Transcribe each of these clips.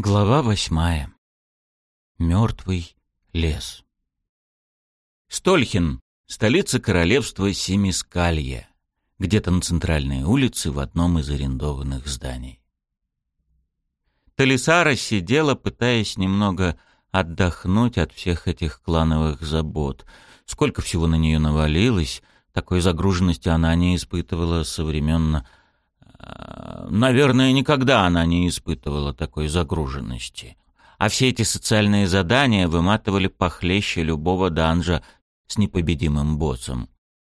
Глава восьмая. Мертвый лес. Стольхин — столица королевства Семискалье, где-то на центральной улице в одном из арендованных зданий. Талисара сидела, пытаясь немного отдохнуть от всех этих клановых забот. Сколько всего на нее навалилось, такой загруженности она не испытывала со времен Наверное, никогда она не испытывала такой загруженности. А все эти социальные задания выматывали похлеще любого данжа с непобедимым боссом.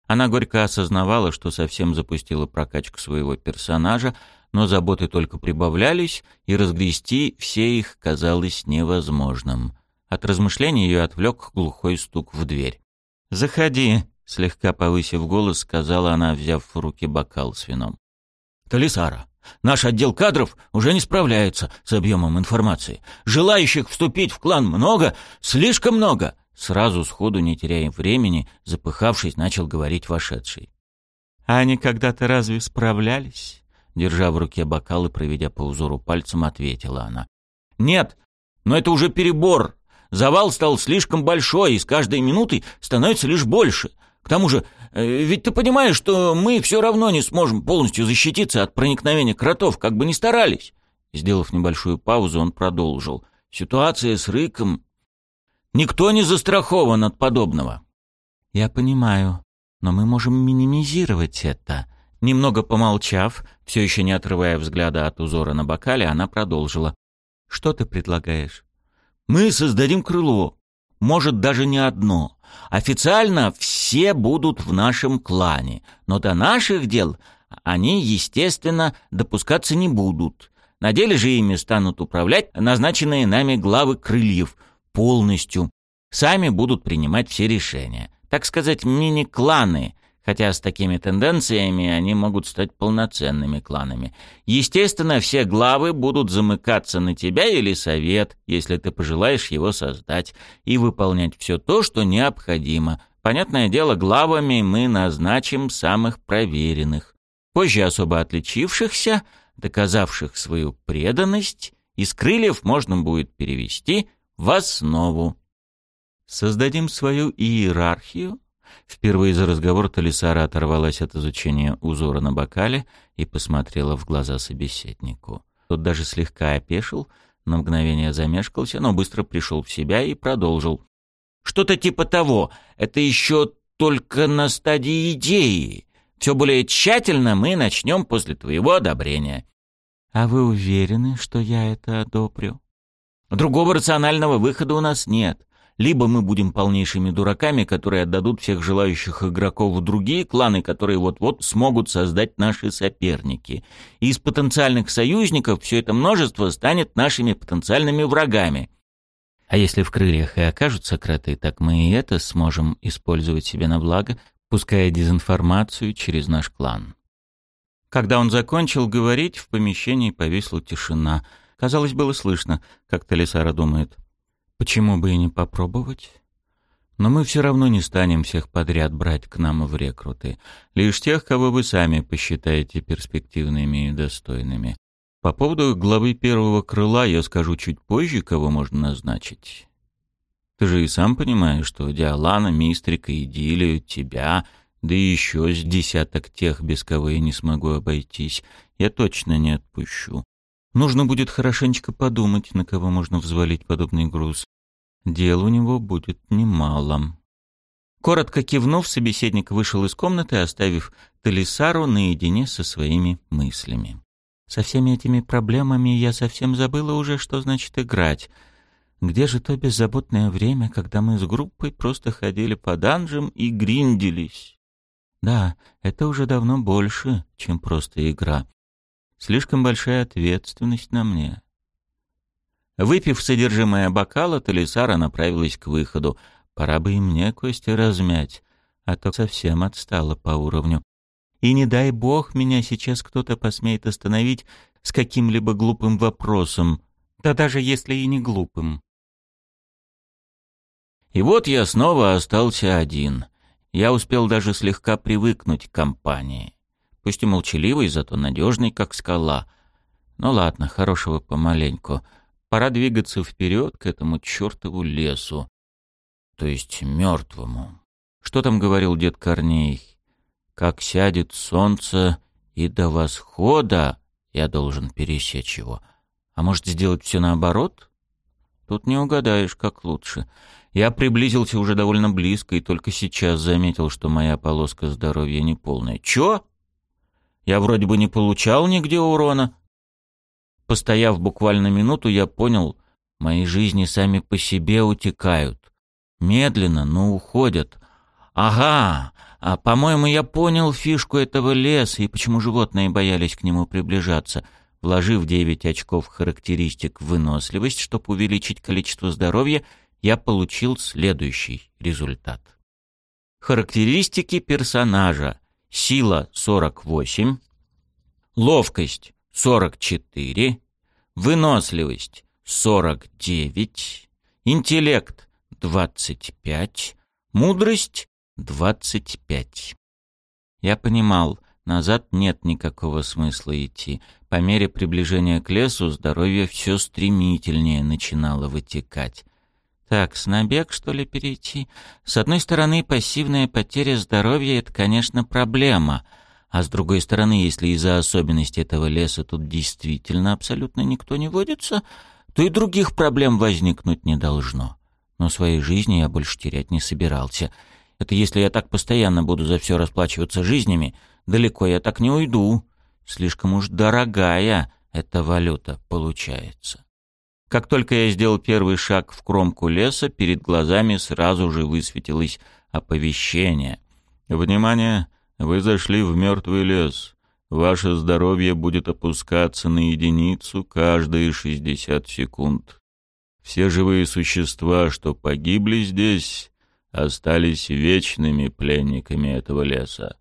Она горько осознавала, что совсем запустила прокачку своего персонажа, но заботы только прибавлялись, и разгрести все их казалось невозможным. От размышлений ее отвлек глухой стук в дверь. «Заходи», — слегка повысив голос, сказала она, взяв в руки бокал с вином. Талисара, наш отдел кадров уже не справляется с объемом информации. Желающих вступить в клан много, слишком много. Сразу сходу, не теряя времени, запыхавшись, начал говорить вошедший. «А они когда-то разве справлялись?» Держа в руке бокал и проведя по узору пальцем, ответила она. «Нет, но это уже перебор. Завал стал слишком большой, и с каждой минутой становится лишь больше. К тому же, ведь ты понимаешь, что мы все равно не сможем полностью защититься от проникновения кротов, как бы ни старались. Сделав небольшую паузу, он продолжил. Ситуация с Рыком... Никто не застрахован от подобного. Я понимаю, но мы можем минимизировать это. Немного помолчав, все еще не отрывая взгляда от узора на бокале, она продолжила. Что ты предлагаешь? Мы создадим крыло. Может, даже не одно. Официально все будут в нашем клане, но до наших дел они, естественно, допускаться не будут. На деле же ими станут управлять назначенные нами главы крыльев полностью. Сами будут принимать все решения. Так сказать, мини-кланы, хотя с такими тенденциями они могут стать полноценными кланами. Естественно, все главы будут замыкаться на тебя или совет, если ты пожелаешь его создать, и выполнять все то, что необходимо. Понятное дело, главами мы назначим самых проверенных. Позже особо отличившихся, доказавших свою преданность, из крыльев можно будет перевести в основу. Создадим свою иерархию, Впервые за разговор Талисара оторвалась от изучения узора на бокале и посмотрела в глаза собеседнику. Тот даже слегка опешил, на мгновение замешкался, но быстро пришел в себя и продолжил. «Что-то типа того. Это еще только на стадии идеи. Все более тщательно мы начнем после твоего одобрения». «А вы уверены, что я это одобрю?» «Другого рационального выхода у нас нет либо мы будем полнейшими дураками, которые отдадут всех желающих игроков в другие кланы, которые вот-вот смогут создать наши соперники. И из потенциальных союзников все это множество станет нашими потенциальными врагами. А если в крыльях и окажутся кроты, так мы и это сможем использовать себе на благо, пуская дезинформацию через наш клан. Когда он закончил говорить, в помещении повисла тишина. Казалось, было слышно, как Талисара думает. Почему бы и не попробовать? Но мы все равно не станем всех подряд брать к нам в рекруты. Лишь тех, кого вы сами посчитаете перспективными и достойными. По поводу главы первого крыла я скажу чуть позже, кого можно назначить. Ты же и сам понимаешь, что Диалана, Мистрика, Идилию, тебя, да и еще с десяток тех, без кого я не смогу обойтись, я точно не отпущу. Нужно будет хорошенечко подумать, на кого можно взвалить подобный груз. Дел у него будет немало. Коротко кивнув, собеседник вышел из комнаты, оставив Талисару наедине со своими мыслями. Со всеми этими проблемами я совсем забыла уже, что значит играть. Где же то беззаботное время, когда мы с группой просто ходили по данжам и гриндились? Да, это уже давно больше, чем просто игра. Слишком большая ответственность на мне. Выпив содержимое бокала, Талисара направилась к выходу. Пора бы и мне кости размять, а то совсем отстала по уровню. И не дай бог меня сейчас кто-то посмеет остановить с каким-либо глупым вопросом, да даже если и не глупым. И вот я снова остался один. Я успел даже слегка привыкнуть к компании пусть и молчаливый, зато надежный, как скала. Ну ладно, хорошего помаленьку. Пора двигаться вперед к этому чертову лесу. То есть мертвому. Что там говорил дед Корней? Как сядет солнце и до восхода я должен пересечь его. А может сделать все наоборот? Тут не угадаешь, как лучше. Я приблизился уже довольно близко и только сейчас заметил, что моя полоска здоровья неполная. Чё? Я вроде бы не получал нигде урона. Постояв буквально минуту, я понял, мои жизни сами по себе утекают. Медленно, но уходят. Ага, а по-моему, я понял фишку этого леса и почему животные боялись к нему приближаться. Вложив 9 очков характеристик в выносливость, чтобы увеличить количество здоровья, я получил следующий результат. Характеристики персонажа. Сила 48, ловкость 44, выносливость 49, интеллект 25, мудрость 25. Я понимал, назад нет никакого смысла идти. По мере приближения к лесу здоровье все стремительнее начинало вытекать. Так, с набег, что ли, перейти? С одной стороны, пассивная потеря здоровья — это, конечно, проблема. А с другой стороны, если из-за особенностей этого леса тут действительно абсолютно никто не водится, то и других проблем возникнуть не должно. Но своей жизни я больше терять не собирался. Это если я так постоянно буду за все расплачиваться жизнями, далеко я так не уйду. Слишком уж дорогая эта валюта получается. Как только я сделал первый шаг в кромку леса, перед глазами сразу же высветилось оповещение. «Внимание! Вы зашли в мертвый лес. Ваше здоровье будет опускаться на единицу каждые 60 секунд. Все живые существа, что погибли здесь, остались вечными пленниками этого леса.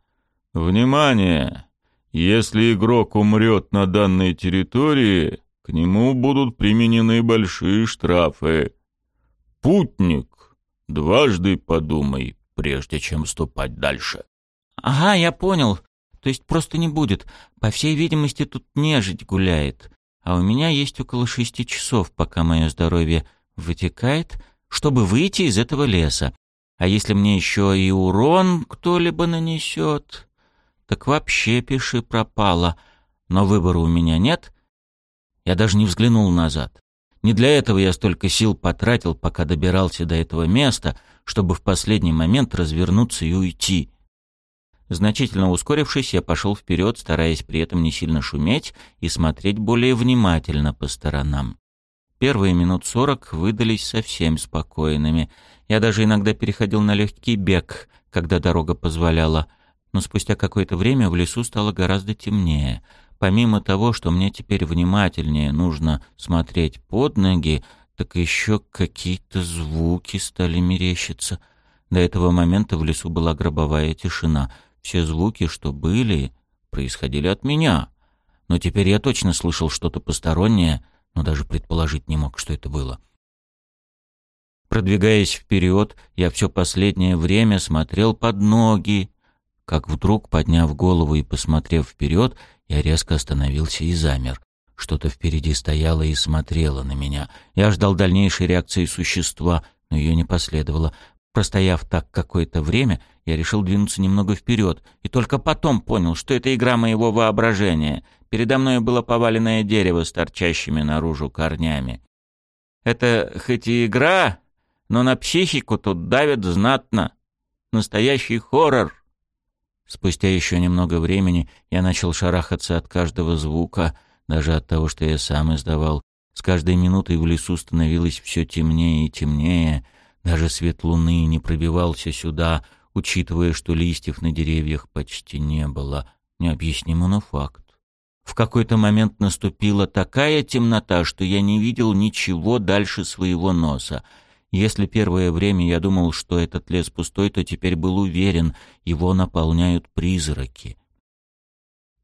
Внимание! Если игрок умрет на данной территории, к нему будут применены большие штрафы. Путник, дважды подумай, прежде чем ступать дальше. Ага, я понял. То есть просто не будет. По всей видимости, тут нежить гуляет. А у меня есть около шести часов, пока мое здоровье вытекает, чтобы выйти из этого леса. А если мне еще и урон кто-либо нанесет, так вообще пиши пропало. Но выбора у меня нет, я даже не взглянул назад. Не для этого я столько сил потратил, пока добирался до этого места, чтобы в последний момент развернуться и уйти. Значительно ускорившись, я пошел вперед, стараясь при этом не сильно шуметь и смотреть более внимательно по сторонам. Первые минут сорок выдались совсем спокойными. Я даже иногда переходил на легкий бег, когда дорога позволяла. Но спустя какое-то время в лесу стало гораздо темнее — Помимо того, что мне теперь внимательнее нужно смотреть под ноги, так еще какие-то звуки стали мерещиться. До этого момента в лесу была гробовая тишина. Все звуки, что были, происходили от меня. Но теперь я точно слышал что-то постороннее, но даже предположить не мог, что это было. Продвигаясь вперед, я все последнее время смотрел под ноги, как вдруг, подняв голову и посмотрев вперед, я резко остановился и замер. Что-то впереди стояло и смотрело на меня. Я ждал дальнейшей реакции существа, но ее не последовало. Простояв так какое-то время, я решил двинуться немного вперед, и только потом понял, что это игра моего воображения. Передо мной было поваленное дерево с торчащими наружу корнями. Это хоть и игра, но на психику тут давит знатно. Настоящий хоррор. Спустя еще немного времени я начал шарахаться от каждого звука, даже от того, что я сам издавал. С каждой минутой в лесу становилось все темнее и темнее. Даже свет луны не пробивался сюда, учитывая, что листьев на деревьях почти не было. Необъяснимо, но факт. В какой-то момент наступила такая темнота, что я не видел ничего дальше своего носа — если первое время я думал, что этот лес пустой, то теперь был уверен, его наполняют призраки.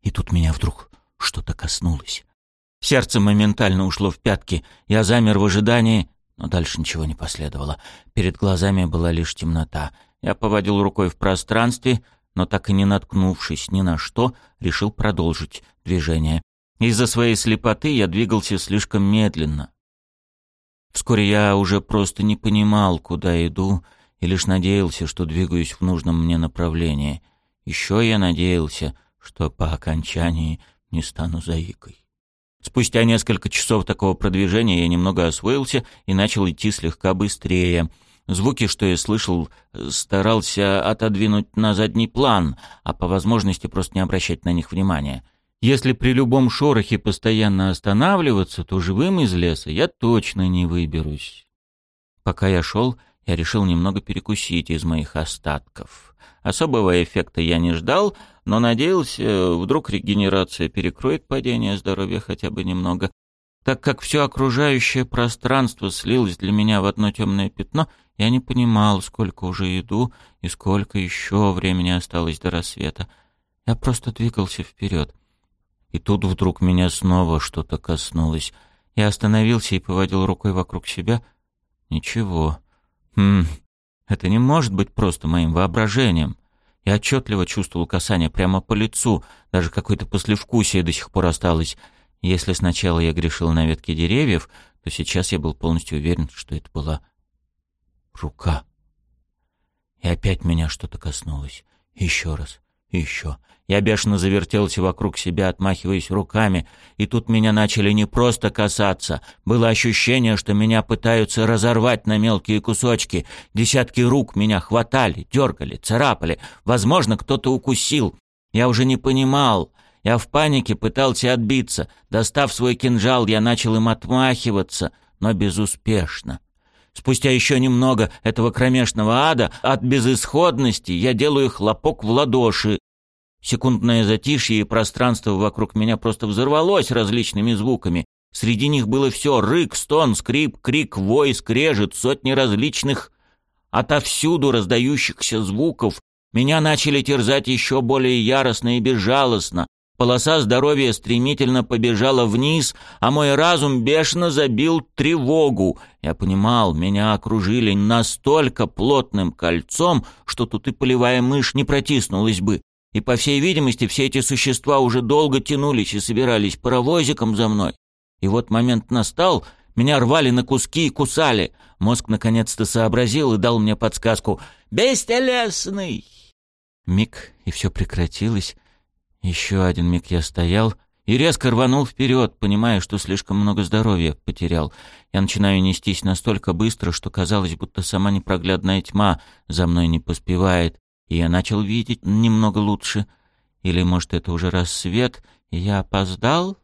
И тут меня вдруг что-то коснулось. Сердце моментально ушло в пятки. Я замер в ожидании, но дальше ничего не последовало. Перед глазами была лишь темнота. Я поводил рукой в пространстве, но так и не наткнувшись ни на что, решил продолжить движение. Из-за своей слепоты я двигался слишком медленно. Вскоре я уже просто не понимал, куда иду, и лишь надеялся, что двигаюсь в нужном мне направлении. Еще я надеялся, что по окончании не стану заикой. Спустя несколько часов такого продвижения я немного освоился и начал идти слегка быстрее. Звуки, что я слышал, старался отодвинуть на задний план, а по возможности просто не обращать на них внимания. Если при любом шорохе постоянно останавливаться, то живым из леса я точно не выберусь. Пока я шел, я решил немного перекусить из моих остатков. Особого эффекта я не ждал, но надеялся, вдруг регенерация перекроет падение здоровья хотя бы немного. Так как все окружающее пространство слилось для меня в одно темное пятно, я не понимал, сколько уже иду и сколько еще времени осталось до рассвета. Я просто двигался вперед. И тут вдруг меня снова что-то коснулось. Я остановился и поводил рукой вокруг себя. Ничего. Хм, это не может быть просто моим воображением. Я отчетливо чувствовал касание прямо по лицу, даже какое-то послевкусие до сих пор осталось. Если сначала я грешил на ветке деревьев, то сейчас я был полностью уверен, что это была рука. И опять меня что-то коснулось. Еще раз. Еще. Я бешено завертелся вокруг себя, отмахиваясь руками, и тут меня начали не просто касаться. Было ощущение, что меня пытаются разорвать на мелкие кусочки. Десятки рук меня хватали, дергали, царапали. Возможно, кто-то укусил. Я уже не понимал. Я в панике пытался отбиться. Достав свой кинжал, я начал им отмахиваться, но безуспешно. Спустя еще немного этого кромешного ада, от безысходности, я делаю хлопок в ладоши, Секундное затишье и пространство вокруг меня просто взорвалось различными звуками. Среди них было все — рык, стон, скрип, крик, вой, скрежет, сотни различных, отовсюду раздающихся звуков. Меня начали терзать еще более яростно и безжалостно. Полоса здоровья стремительно побежала вниз, а мой разум бешено забил тревогу. Я понимал, меня окружили настолько плотным кольцом, что тут и полевая мышь не протиснулась бы. И, по всей видимости, все эти существа уже долго тянулись и собирались паровозиком за мной. И вот момент настал, меня рвали на куски и кусали. Мозг наконец-то сообразил и дал мне подсказку «Бестелесный!». Миг, и все прекратилось. Еще один миг я стоял и резко рванул вперед, понимая, что слишком много здоровья потерял. Я начинаю нестись настолько быстро, что казалось, будто сама непроглядная тьма за мной не поспевает и я начал видеть немного лучше. Или, может, это уже рассвет, и я опоздал?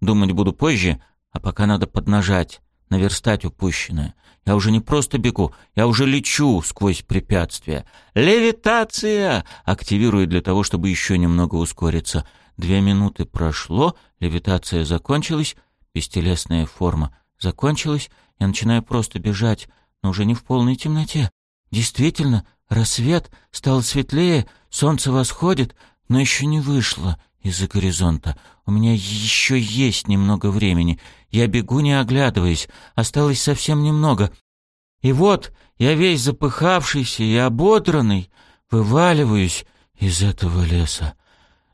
Думать буду позже, а пока надо поднажать, наверстать упущенное. Я уже не просто бегу, я уже лечу сквозь препятствия. «Левитация!» активирую для того, чтобы еще немного ускориться. Две минуты прошло, левитация закончилась, бестелесная форма закончилась, я начинаю просто бежать, но уже не в полной темноте. Действительно, Рассвет, стал светлее, солнце восходит, но еще не вышло из-за горизонта. У меня еще есть немного времени. Я бегу, не оглядываясь. Осталось совсем немного. И вот я весь запыхавшийся и ободранный вываливаюсь из этого леса.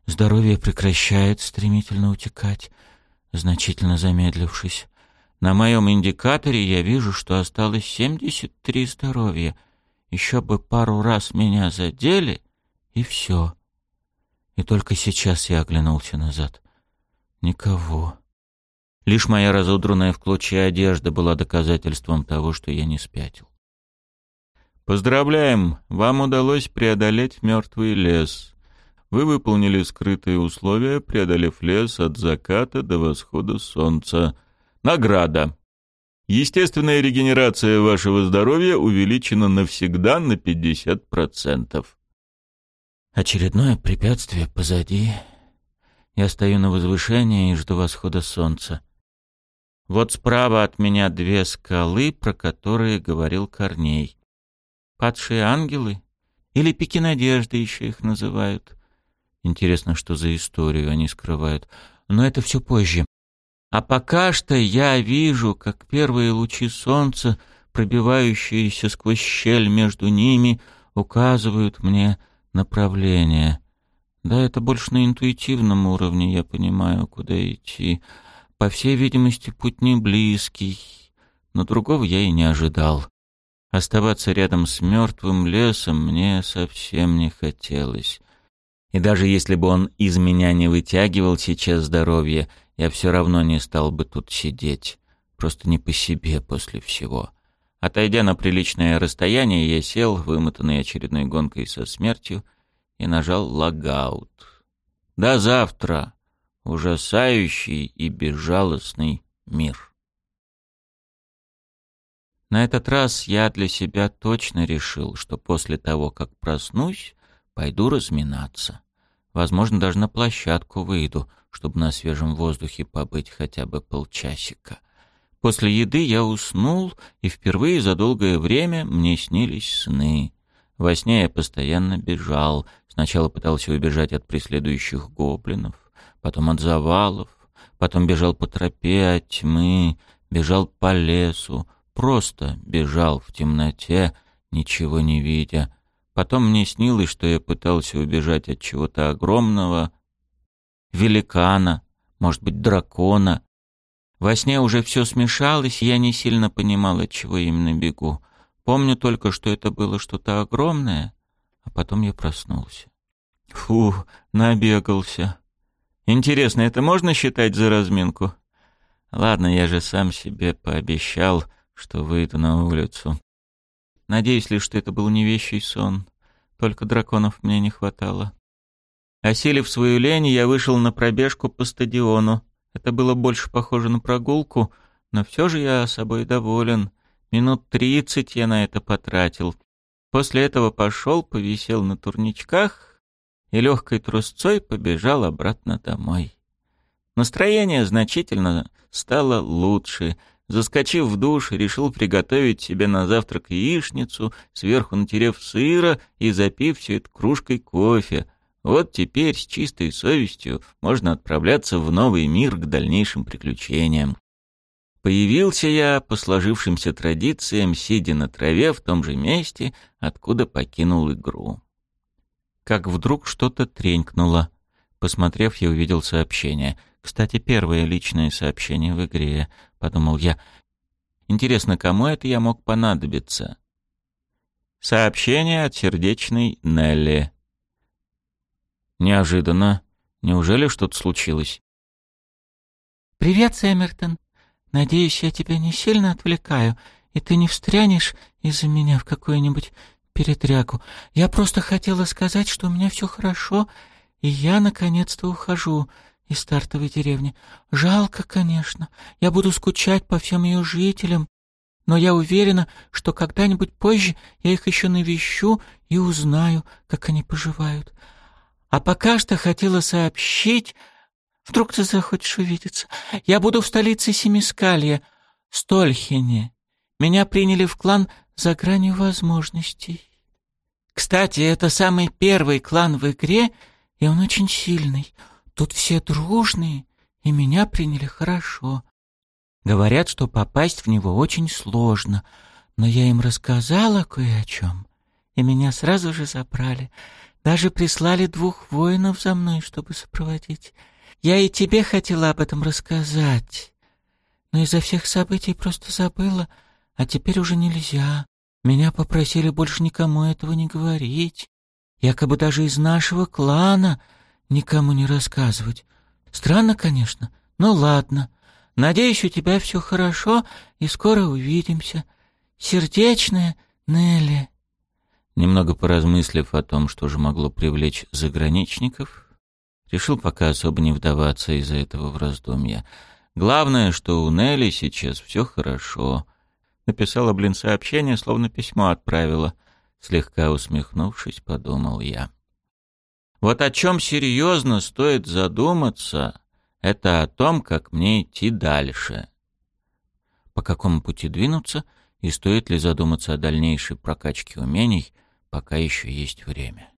Здоровье прекращает стремительно утекать, значительно замедлившись. На моем индикаторе я вижу, что осталось 73 здоровья — еще бы пару раз меня задели, и все. И только сейчас я оглянулся назад. Никого. Лишь моя разодранная в клочья одежда была доказательством того, что я не спятил. Поздравляем! Вам удалось преодолеть мертвый лес. Вы выполнили скрытые условия, преодолев лес от заката до восхода солнца. Награда. Естественная регенерация вашего здоровья увеличена навсегда на 50%. Очередное препятствие позади. Я стою на возвышении и жду восхода солнца. Вот справа от меня две скалы, про которые говорил Корней. Падшие ангелы? Или пики надежды еще их называют? Интересно, что за историю они скрывают. Но это все позже. А пока что я вижу, как первые лучи солнца, пробивающиеся сквозь щель между ними, указывают мне направление. Да, это больше на интуитивном уровне, я понимаю, куда идти. По всей видимости, путь не близкий. но другого я и не ожидал. Оставаться рядом с мертвым лесом мне совсем не хотелось. И даже если бы он из меня не вытягивал сейчас здоровье, я все равно не стал бы тут сидеть. Просто не по себе после всего. Отойдя на приличное расстояние, я сел, вымотанный очередной гонкой со смертью, и нажал логаут. До завтра! Ужасающий и безжалостный мир. На этот раз я для себя точно решил, что после того, как проснусь, пойду разминаться. Возможно, даже на площадку выйду, чтобы на свежем воздухе побыть хотя бы полчасика. После еды я уснул, и впервые за долгое время мне снились сны. Во сне я постоянно бежал. Сначала пытался убежать от преследующих гоблинов, потом от завалов, потом бежал по тропе от тьмы, бежал по лесу, просто бежал в темноте, ничего не видя. Потом мне снилось, что я пытался убежать от чего-то огромного, великана, может быть, дракона, во сне уже все смешалось, я не сильно понимал, от чего именно бегу. Помню только, что это было что-то огромное, а потом я проснулся. Фу, набегался. Интересно, это можно считать за разминку? Ладно, я же сам себе пообещал, что выйду на улицу. Надеюсь лишь, что это был не вещий сон. Только драконов мне не хватало. Осилив свою лень, я вышел на пробежку по стадиону. Это было больше похоже на прогулку, но все же я собой доволен. Минут тридцать я на это потратил. После этого пошел, повисел на турничках и легкой трусцой побежал обратно домой. Настроение значительно стало лучше. Заскочив в душ, решил приготовить себе на завтрак яичницу, сверху натерев сыра и запив все это кружкой кофе — вот теперь с чистой совестью можно отправляться в новый мир к дальнейшим приключениям. Появился я по сложившимся традициям, сидя на траве в том же месте, откуда покинул игру. Как вдруг что-то тренькнуло. Посмотрев, я увидел сообщение. Кстати, первое личное сообщение в игре, подумал я. Интересно, кому это я мог понадобиться? Сообщение от сердечной Нелли. Неожиданно. Неужели что-то случилось? «Привет, Сэмертон. Надеюсь, я тебя не сильно отвлекаю, и ты не встрянешь из-за меня в какую-нибудь передрягу. Я просто хотела сказать, что у меня все хорошо, и я наконец-то ухожу из стартовой деревни. Жалко, конечно. Я буду скучать по всем ее жителям, но я уверена, что когда-нибудь позже я их еще навещу и узнаю, как они поживают. А пока что хотела сообщить... Вдруг ты захочешь увидеться. Я буду в столице Семискалья, Стольхене. Меня приняли в клан за гранью возможностей. Кстати, это самый первый клан в игре, и он очень сильный. Тут все дружные, и меня приняли хорошо. Говорят, что попасть в него очень сложно, но я им рассказала кое о чем, и меня сразу же забрали. Даже прислали двух воинов за мной, чтобы сопроводить. Я и тебе хотела об этом рассказать, но из-за всех событий просто забыла, а теперь уже нельзя. Меня попросили больше никому этого не говорить, якобы даже из нашего клана никому не рассказывать. Странно, конечно, но ладно. Надеюсь, у тебя все хорошо, и скоро увидимся. Сердечная Нелли. Немного поразмыслив о том, что же могло привлечь заграничников, решил пока особо не вдаваться из-за этого в раздумья. Главное, что у Нелли сейчас все хорошо. Написала, блин, сообщение, словно письмо отправила. Слегка усмехнувшись, подумал я. Вот о чем серьезно стоит задуматься, это о том, как мне идти дальше. По какому пути двинуться, и стоит ли задуматься о дальнейшей прокачке умений — пока еще есть время.